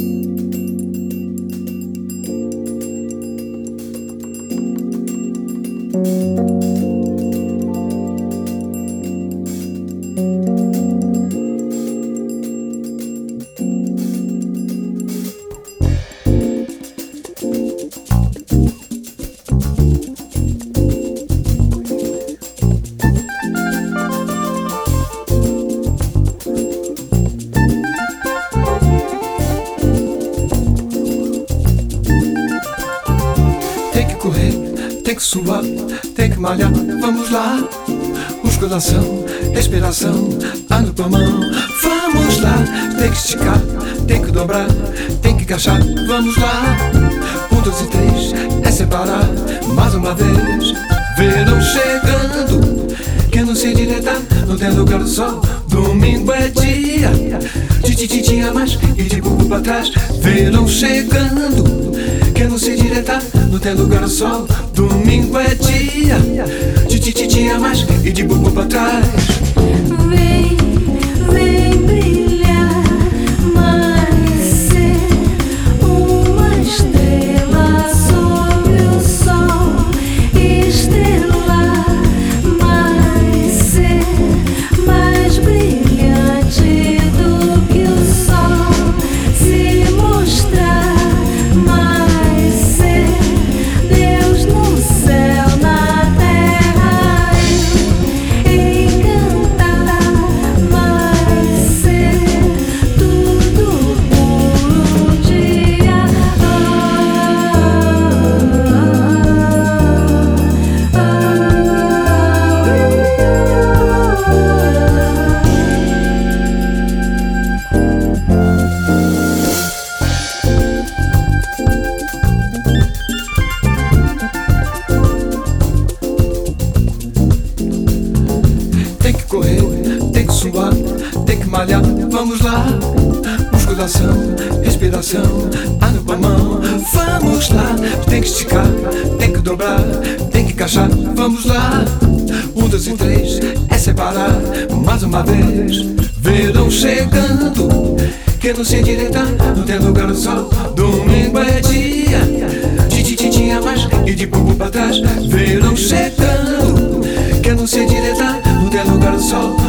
Tem que suar, tem que malhar, vamos lá. Musculação, respiração, ando com a mão. Vamos lá, tem que esticar, tem que dobrar, tem que encaixar, vamos lá. Um, dois e três, é separar, mais uma vez. Verão chegando, que não se direita, não tem lugar do sol. Domingo é dia, de tititinha mais e de bubu pra trás. Verão chegando, que não se direita, não tem lugar sol. Domingo é dia, de tititinha mais e de bubu pra trás. Vamos lá. Musculação, respiração, ando com a mão. Vamos lá, tem que esticar, tem que dobrar, tem que encaixar, vamos lá. Um, dois e três, é separar, mais uma vez. Verão chegando, que não se endireitar, não tem lugar no sol. Domingo é dia, de tititinha mais e de bubu pra trás. Verão chegando, que não se endireitar, não tem lugar no sol.